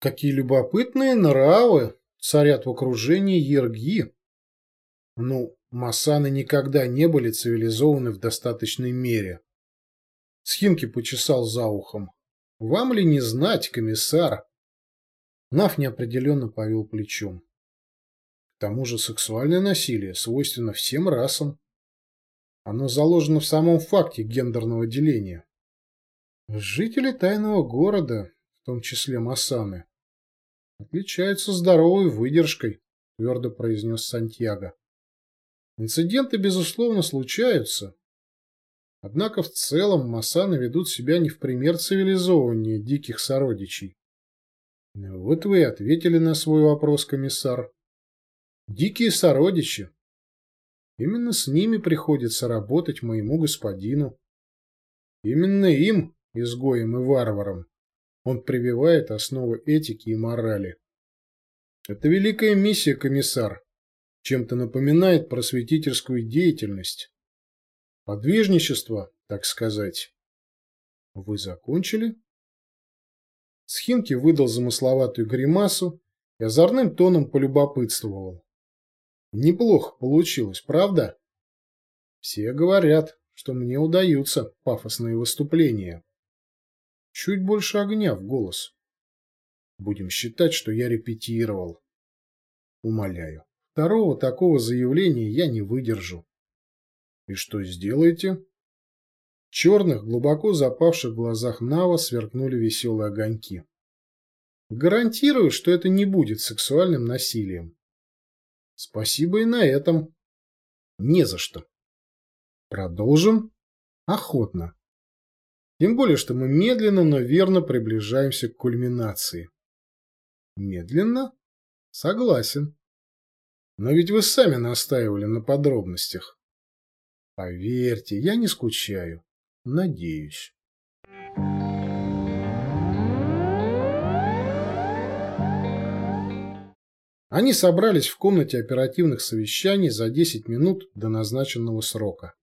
Какие любопытные нравы царят в окружении Ерги. Ну, масаны никогда не были цивилизованы в достаточной мере. Схимки почесал за ухом. Вам ли не знать, комиссар? Нав неопределенно повел плечом. К тому же сексуальное насилие свойственно всем расам. Оно заложено в самом факте гендерного деления. Жители тайного города, в том числе Масаны, отличаются здоровой выдержкой, твердо произнес Сантьяго. Инциденты, безусловно, случаются. Однако в целом Масаны ведут себя не в пример цивилизованнее диких сородичей. Вот вы и ответили на свой вопрос, комиссар. Дикие сородичи. Именно с ними приходится работать моему господину. Именно им, изгоем и варварам, он прививает основы этики и морали. Это великая миссия, комиссар. Чем-то напоминает просветительскую деятельность. Подвижничество, так сказать. Вы закончили? Схинки выдал замысловатую гримасу и озорным тоном полюбопытствовал. Неплохо получилось, правда? Все говорят, что мне удаются пафосные выступления. Чуть больше огня в голос. Будем считать, что я репетировал. Умоляю, второго такого заявления я не выдержу. И что сделаете? В черных, глубоко запавших глазах Нава сверкнули веселые огоньки. Гарантирую, что это не будет сексуальным насилием. Спасибо и на этом. Не за что. Продолжим? Охотно. Тем более, что мы медленно, но верно приближаемся к кульминации. Медленно? Согласен. Но ведь вы сами настаивали на подробностях. Поверьте, я не скучаю. Надеюсь. Они собрались в комнате оперативных совещаний за 10 минут до назначенного срока.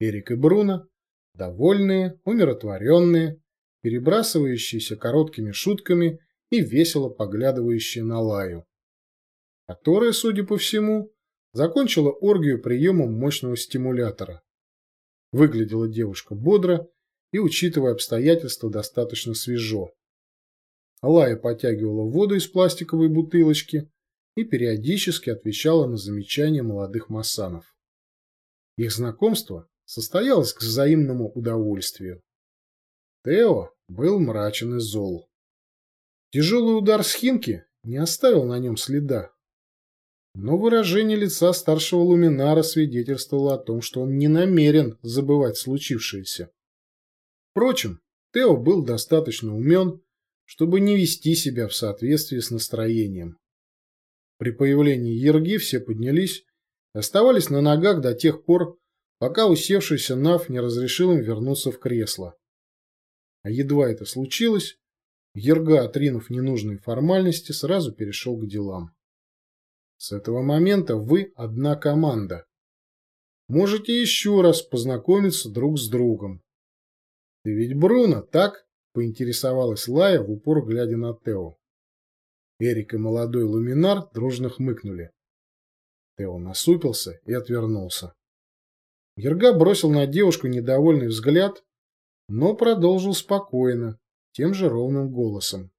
Эрик и Бруно, довольные, умиротворенные, перебрасывающиеся короткими шутками и весело поглядывающие на Лаю, которая, судя по всему, закончила оргию приемом мощного стимулятора. Выглядела девушка бодро и, учитывая обстоятельства, достаточно свежо. Лая потягивала воду из пластиковой бутылочки и периодически отвечала на замечания молодых массанов. Их знакомство состоялось к взаимному удовольствию. Тео был мрачен и зол. Тяжелый удар с не оставил на нем следа. Но выражение лица старшего луминара свидетельствовало о том, что он не намерен забывать случившееся. Впрочем, Тео был достаточно умен, чтобы не вести себя в соответствии с настроением. При появлении Ерги все поднялись оставались на ногах до тех пор, пока усевшийся Нав не разрешил им вернуться в кресло. А едва это случилось, Ерга, отринув ненужные формальности, сразу перешел к делам. С этого момента вы одна команда. Можете еще раз познакомиться друг с другом. Ты ведь Бруно, так? поинтересовалась Лая в упор, глядя на Тео. Эрик и молодой Луминар дружно хмыкнули. Тео насупился и отвернулся. Ерга бросил на девушку недовольный взгляд, но продолжил спокойно, тем же ровным голосом.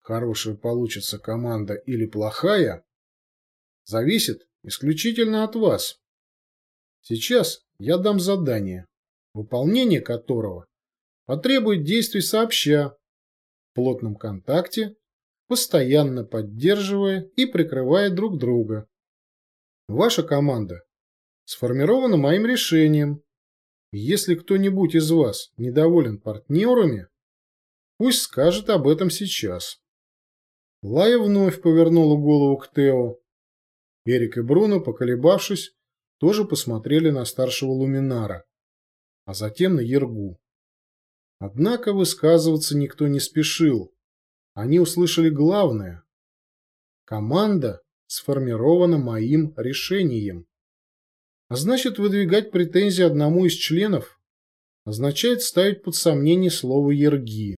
Хорошая получится команда или плохая, зависит исключительно от вас. Сейчас я дам задание, выполнение которого потребует действий сообща, в плотном контакте, постоянно поддерживая и прикрывая друг друга. Ваша команда сформирована моим решением. Если кто-нибудь из вас недоволен партнерами, пусть скажет об этом сейчас. Лая вновь повернула голову к Тео. Эрик и Бруно, поколебавшись, тоже посмотрели на старшего Луминара, а затем на Ергу. Однако высказываться никто не спешил. Они услышали главное. Команда сформирована моим решением. А значит, выдвигать претензии одному из членов означает ставить под сомнение слово «ерги».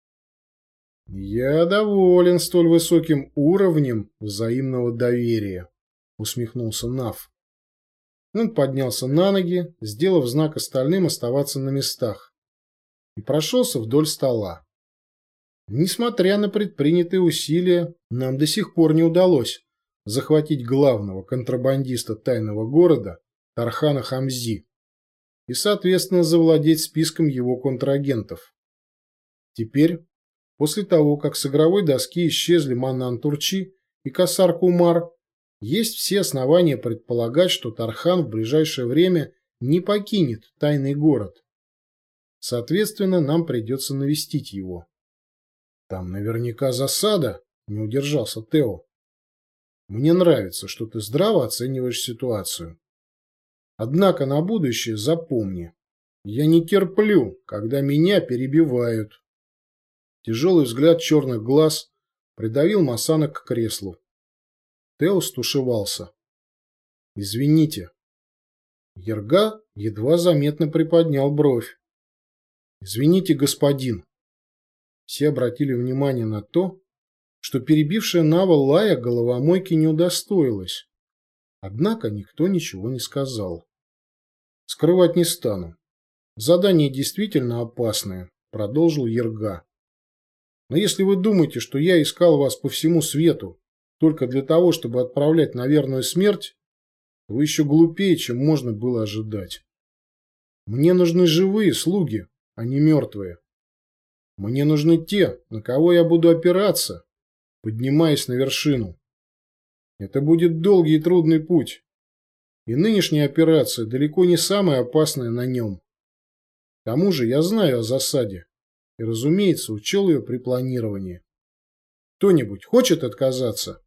Я доволен столь высоким уровнем взаимного доверия, усмехнулся Нав. Он поднялся на ноги, сделав знак остальным оставаться на местах, и прошелся вдоль стола. Несмотря на предпринятые усилия, нам до сих пор не удалось захватить главного контрабандиста тайного города Тархана Хамзи и, соответственно, завладеть списком его контрагентов. Теперь, после того, как с игровой доски исчезли Маннан Турчи и Касар Кумар, есть все основания предполагать, что Тархан в ближайшее время не покинет тайный город. Соответственно, нам придется навестить его. Там наверняка засада, не удержался Тео. Мне нравится, что ты здраво оцениваешь ситуацию. Однако на будущее запомни, я не терплю, когда меня перебивают. Тяжелый взгляд черных глаз придавил Масана к креслу. Тео стушевался. «Извините». Ерга едва заметно приподнял бровь. «Извините, господин». Все обратили внимание на то, что перебившая Нава Лая головомойки не удостоилась. Однако никто ничего не сказал. Скрывать не стану. Задание действительно опасное, продолжил Ерга. Но если вы думаете, что я искал вас по всему свету только для того, чтобы отправлять на верную смерть, то вы еще глупее, чем можно было ожидать. Мне нужны живые слуги, а не мертвые. Мне нужны те, на кого я буду опираться, поднимаясь на вершину. Это будет долгий и трудный путь. И нынешняя операция далеко не самая опасная на нем. К тому же я знаю о засаде и, разумеется, учел ее при планировании. Кто-нибудь хочет отказаться?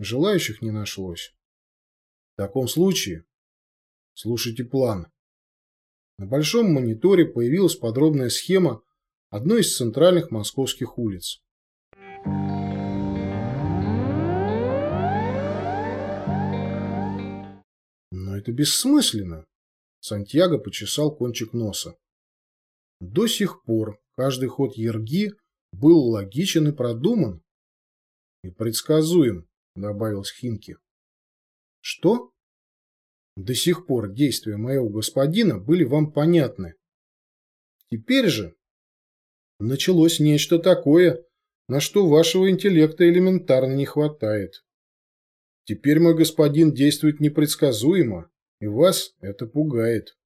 Желающих не нашлось. В таком случае слушайте план. На большом мониторе появилась подробная схема одной из центральных московских улиц. Но это бессмысленно. Сантьяго почесал кончик носа. До сих пор каждый ход Ерги был логичен и продуман. И предсказуем, добавил Схинки. Что? До сих пор действия моего господина были вам понятны. Теперь же началось нечто такое, на что вашего интеллекта элементарно не хватает. Теперь мой господин действует непредсказуемо, и вас это пугает.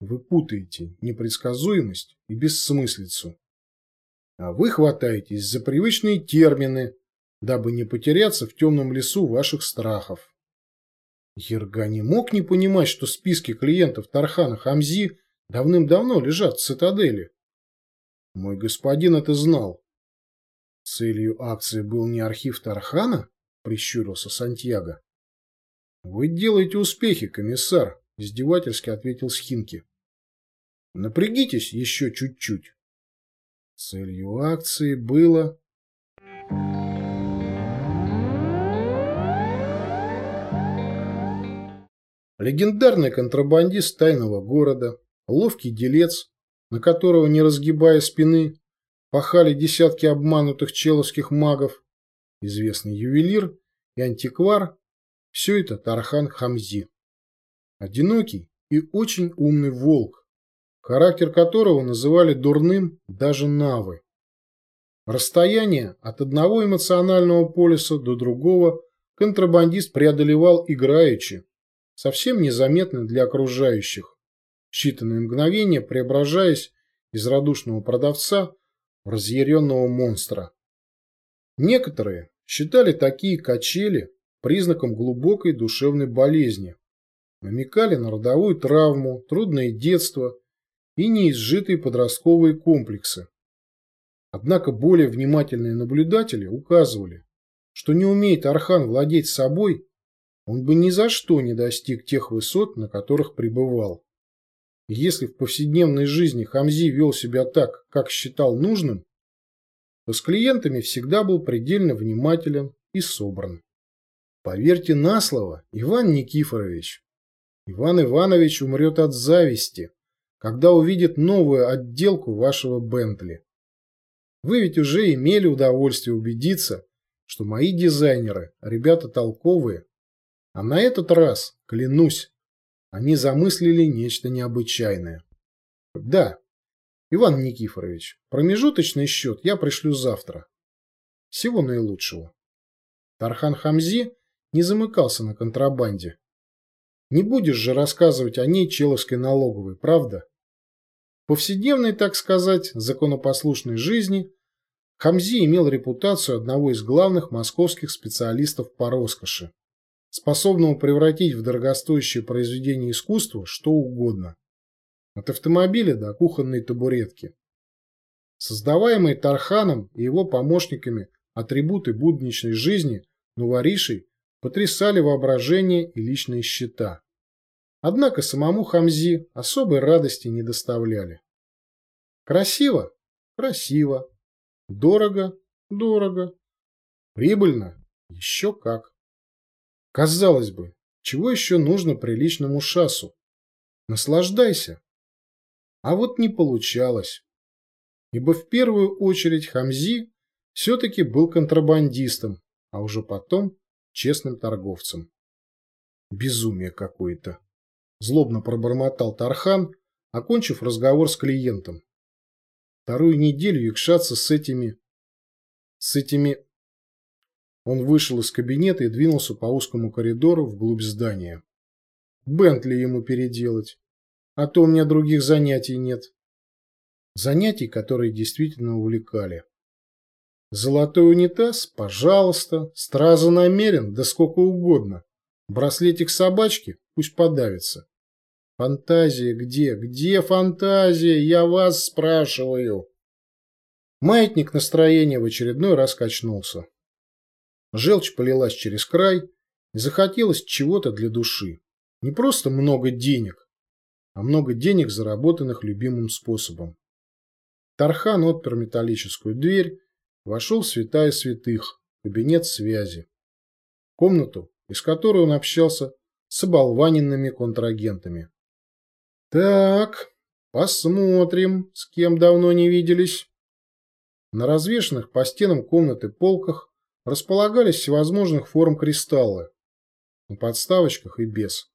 Вы путаете непредсказуемость и бессмыслицу. А вы хватаетесь за привычные термины, дабы не потеряться в темном лесу ваших страхов. Ерга не мог не понимать, что списки клиентов Тархана Хамзи давным-давно лежат в цитадели. Мой господин это знал. Целью акции был не архив Тархана, прищурился Сантьяго. Вы делаете успехи, комиссар, издевательски ответил Схинки. Напрягитесь еще чуть-чуть. Целью акции было... Легендарный контрабандист тайного города, ловкий делец, на которого, не разгибая спины, пахали десятки обманутых человских магов, известный ювелир и антиквар – все это Тархан Хамзи. Одинокий и очень умный волк, характер которого называли дурным даже навы. Расстояние от одного эмоционального полюса до другого контрабандист преодолевал играючи, совсем незаметно для окружающих, считанные мгновения преображаясь из радушного продавца в разъяренного монстра. Некоторые считали такие качели признаком глубокой душевной болезни, намекали на родовую травму, трудное детство и неизжитые подростковые комплексы. Однако более внимательные наблюдатели указывали, что не умеет Архан владеть собой, он бы ни за что не достиг тех высот, на которых пребывал. если в повседневной жизни Хамзи вел себя так, как считал нужным, то с клиентами всегда был предельно внимателен и собран. Поверьте на слово, Иван Никифорович. Иван Иванович умрет от зависти, когда увидит новую отделку вашего Бентли. Вы ведь уже имели удовольствие убедиться, что мои дизайнеры – ребята толковые. А на этот раз, клянусь, они замыслили нечто необычайное. Да, Иван Никифорович, промежуточный счет я пришлю завтра. Всего наилучшего. Тархан Хамзи не замыкался на контрабанде. Не будешь же рассказывать о ней Человской налоговой, правда? В повседневной, так сказать, законопослушной жизни Хамзи имел репутацию одного из главных московских специалистов по роскоши, способного превратить в дорогостоящее произведение искусства что угодно. От автомобиля до кухонной табуретки. Создаваемые Тарханом и его помощниками атрибуты будничной жизни Нуворишей потрясали воображение и личные счета. Однако самому Хамзи особой радости не доставляли. Красиво? Красиво. Дорого? Дорого. Прибыльно? Еще как. Казалось бы, чего еще нужно приличному шасу? Наслаждайся. А вот не получалось. Ибо в первую очередь Хамзи все-таки был контрабандистом, а уже потом честным торговцем. Безумие какое-то. Злобно пробормотал Тархан, окончив разговор с клиентом. Вторую неделю якшаться с этими... С этими... Он вышел из кабинета и двинулся по узкому коридору вглубь здания. Бентли ему переделать. А то у меня других занятий нет. Занятий, которые действительно увлекали. Золотой унитаз? Пожалуйста. Страза намерен? Да сколько угодно. Браслетик собачки? Пусть подавится. Фантазия где? Где фантазия? Я вас спрашиваю. Маятник настроения в очередной раз качнулся. Желчь полилась через край, и захотелось чего-то для души. Не просто много денег, а много денег, заработанных любимым способом. Тархан отпер металлическую дверь вошел святая святых, кабинет связи. Комнату, из которой он общался с оболваненными контрагентами. Так, посмотрим, с кем давно не виделись. На развешанных по стенам комнаты полках располагались всевозможных форм кристаллы, на подставочках и без,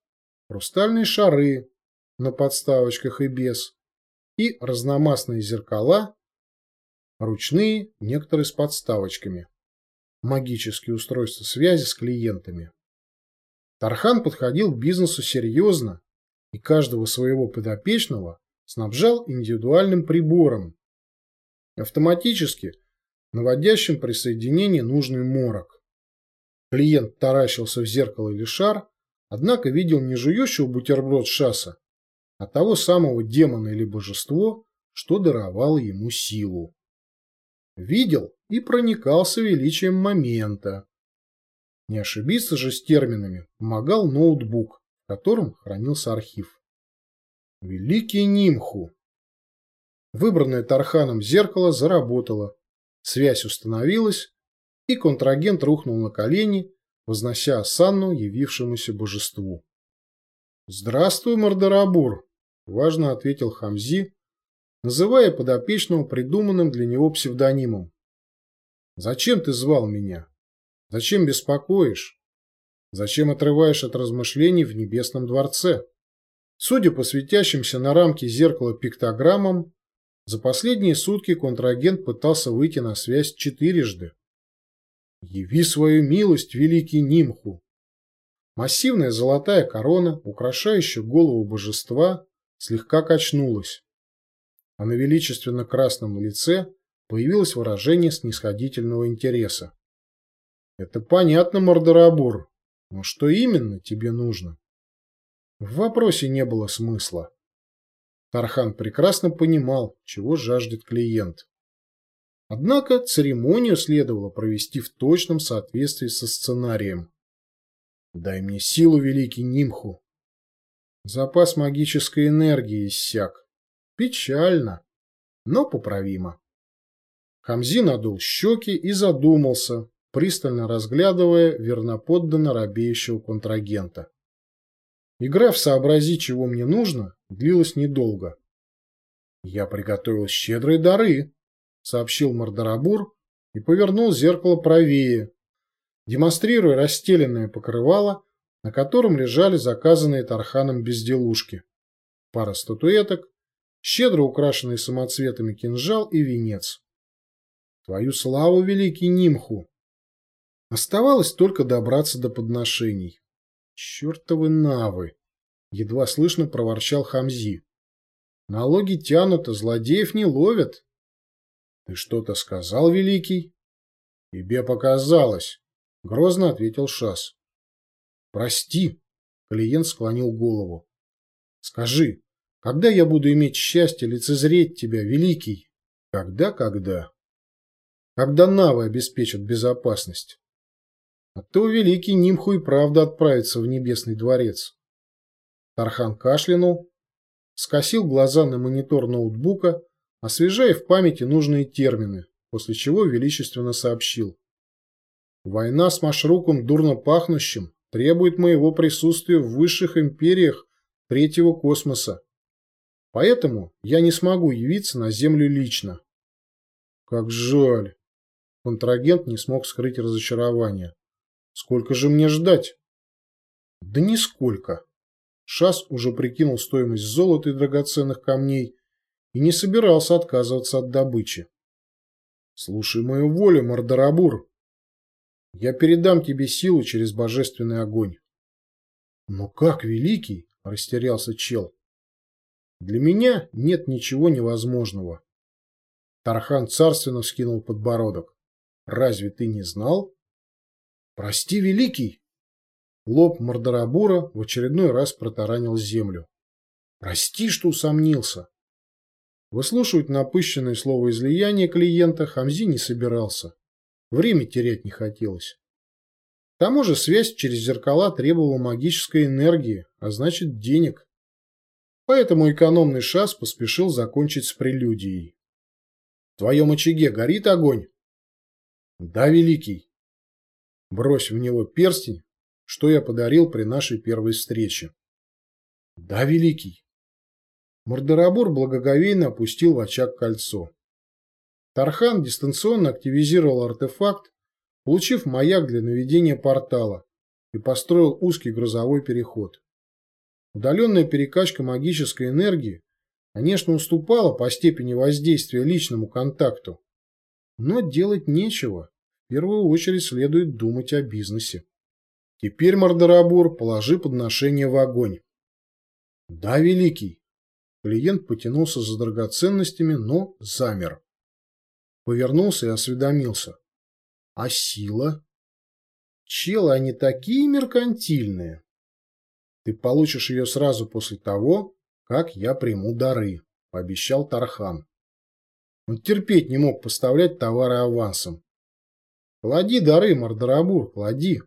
хрустальные шары на подставочках и без, и разномастные зеркала Ручные, некоторые с подставочками. Магические устройства связи с клиентами. Тархан подходил к бизнесу серьезно и каждого своего подопечного снабжал индивидуальным прибором, автоматически наводящим при соединении нужный морок. Клиент таращился в зеркало или шар, однако видел не жующего бутерброд шаса, а того самого демона или божество, что даровало ему силу видел и проникался величием момента. Не ошибиться же с терминами помогал ноутбук, в котором хранился архив. Великий Нимху. Выбранное Тарханом зеркало заработало, связь установилась, и контрагент рухнул на колени, вознося осанну явившемуся божеству. «Здравствуй, Мордорабур!» – важно ответил Хамзи, называя подопечного придуманным для него псевдонимом. «Зачем ты звал меня? Зачем беспокоишь? Зачем отрываешь от размышлений в небесном дворце?» Судя по светящимся на рамке зеркала пиктограммам, за последние сутки контрагент пытался выйти на связь четырежды. «Яви свою милость, великий Нимху!» Массивная золотая корона, украшающая голову божества, слегка качнулась а на величественно красном лице появилось выражение снисходительного интереса. «Это понятно, Мордорабур, но что именно тебе нужно?» В вопросе не было смысла. Тархан прекрасно понимал, чего жаждет клиент. Однако церемонию следовало провести в точном соответствии со сценарием. «Дай мне силу, великий Нимху!» Запас магической энергии иссяк. Печально, но поправимо. Хамзи надул щеки и задумался, пристально разглядывая верноподданно робеющего контрагента. Игра в «Сообрази, чего мне нужно» длилась недолго. Я приготовил щедрые дары. сообщил Мордорабур и повернул зеркало правее, демонстрируя расстеленное покрывало, на котором лежали заказанные Тарханом безделушки. Пара статуэток, щедро украшенный самоцветами кинжал и венец. Твою славу, великий Нимху! Оставалось только добраться до подношений. Чертовы навы! Едва слышно проворчал Хамзи. Налоги тянут, а злодеев не ловят. Ты что-то сказал, великий? Тебе показалось, грозно ответил Шас. Прости, клиент склонил голову. Скажи, когда я буду иметь счастье лицезреть тебя, великий? Когда, когда? Когда Навы обеспечат безопасность. А то великий Нимху и правда отправится в небесный дворец. Тархан кашлянул, скосил глаза на монитор ноутбука, освежая в памяти нужные термины, после чего величественно сообщил. Война с Машруком дурно пахнущим требует моего присутствия в высших империях третьего космоса. Поэтому я не смогу явиться на Землю лично. Как жаль. Контрагент не смог скрыть разочарование. Сколько же мне ждать? Да нисколько. Шас уже прикинул стоимость золота и драгоценных камней и не собирался отказываться от добычи. Слушай мою волю, Мордорабур. Я передам тебе силу через божественный огонь. Но как, великий? Растерялся чел. Для меня нет ничего невозможного. Тархан царственно вскинул подбородок. Разве ты не знал? Прости, великий. Лоб Мордорабура в очередной раз протаранил землю. Прости, что усомнился. Выслушивать напыщенное слово излияния клиента Хамзи не собирался. Время терять не хотелось. К тому же связь через зеркала требовала магической энергии, а значит денег. Поэтому экономный шас поспешил закончить с прелюдией. В твоем очаге горит огонь? Да, великий. Брось в него перстень, что я подарил при нашей первой встрече. Да, великий. Мордорабор благоговейно опустил в очаг кольцо. Тархан дистанционно активизировал артефакт, получив маяк для наведения портала, и построил узкий грузовой переход. Удаленная перекачка магической энергии, конечно, уступала по степени воздействия личному контакту, но делать нечего. В первую очередь следует думать о бизнесе. Теперь, Мордорабур, положи подношение в огонь. Да, великий. Клиент потянулся за драгоценностями, но замер. Повернулся и осведомился. А сила? Челы, они такие меркантильные. Ты получишь ее сразу после того, как я приму дары, пообещал Тархан. Он терпеть не мог поставлять товары авансом. Клади дары, Мордорабур, клади.